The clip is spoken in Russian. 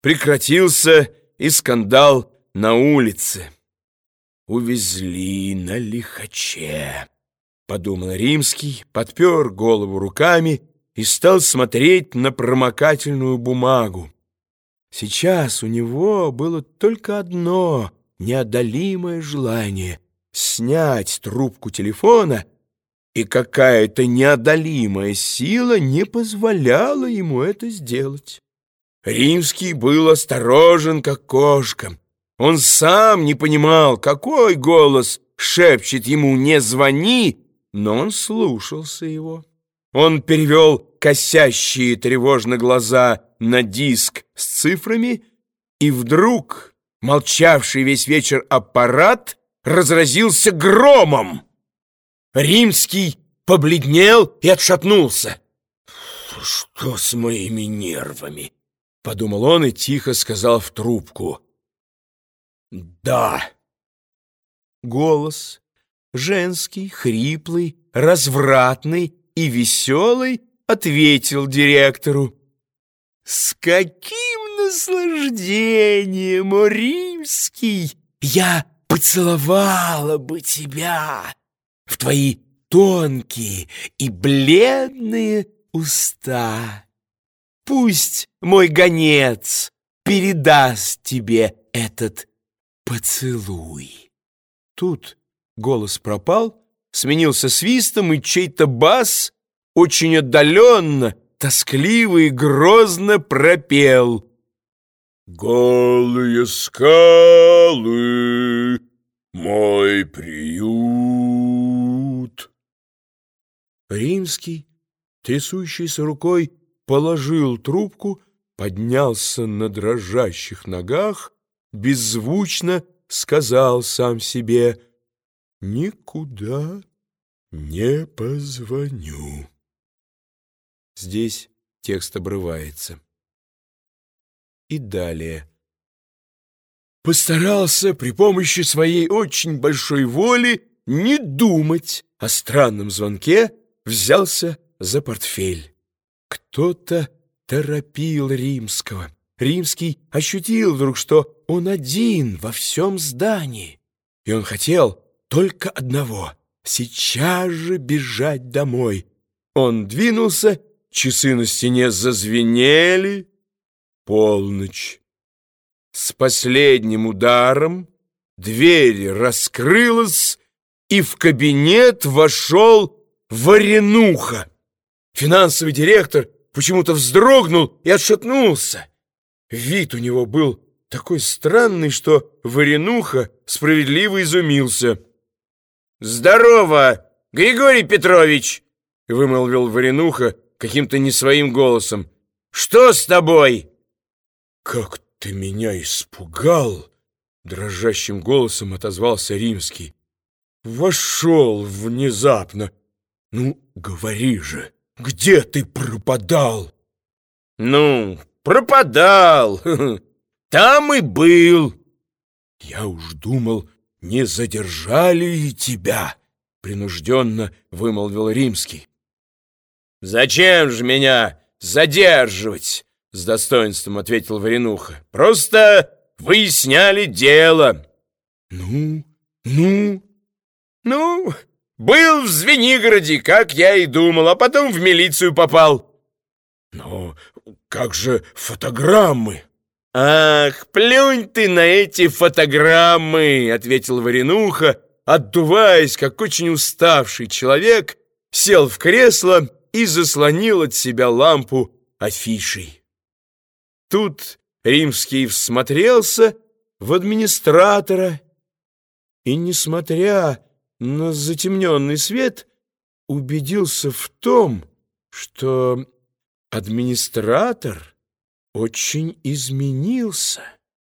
прекратился и скандал на улице. «Увезли на лихаче», — подумал Римский, подпер голову руками и стал смотреть на промокательную бумагу. Сейчас у него было только одно неодолимое желание — снять трубку телефона, и какая-то неодолимая сила не позволяла ему это сделать. Римский был осторожен, как кошка. Он сам не понимал, какой голос шепчет ему «не звони», но он слушался его. Он перевел косящие тревожно глаза на диск с цифрами, и вдруг молчавший весь вечер аппарат разразился громом. Римский побледнел и отшатнулся. «Что с моими нервами?» — подумал он и тихо сказал в трубку. «Да». Голос, женский, хриплый, развратный и веселый, ответил директору. «С каким наслаждением, о римский, я поцеловала бы тебя в твои тонкие и бледные уста!» Пусть мой гонец передаст тебе этот поцелуй. Тут голос пропал, сменился свистом, и чей-то бас очень отдаленно, тоскливо и грозно пропел. «Голые скалы, мой приют». Римский, трясущийся рукой, положил трубку, поднялся на дрожащих ногах, беззвучно сказал сам себе «Никуда не позвоню». Здесь текст обрывается. И далее. Постарался при помощи своей очень большой воли не думать о странном звонке, взялся за портфель. Кто-то торопил Римского. Римский ощутил вдруг, что он один во всем здании. И он хотел только одного — сейчас же бежать домой. Он двинулся, часы на стене зазвенели. Полночь. С последним ударом дверь раскрылась, и в кабинет вошел Варенуха. Финансовый директор почему-то вздрогнул и отшатнулся. Вид у него был такой странный, что Варенуха справедливо изумился. «Здорово, Григорий Петрович!» — вымолвил Варенуха каким-то не своим голосом. «Что с тобой?» «Как ты меня испугал!» — дрожащим голосом отозвался Римский. «Вошел внезапно. Ну, говори же!» Где ты пропадал? Ну, пропадал. Там и был. Я уж думал, не задержали и тебя, принужденно вымолвил Римский. Зачем же меня задерживать? С достоинством ответил Варенуха. Просто выясняли дело. Ну, ну, ну, был в Звенигороде, как я и думал, а потом в милицию попал. Но как же фотограммы? Ах, плюнь ты на эти фотограммы, ответил Варенуха, отдуваясь, как очень уставший человек, сел в кресло и заслонил от себя лампу афишей. Тут Римский всмотрелся в администратора и, несмотря на затемненный свет убедился в том, что администратор очень изменился.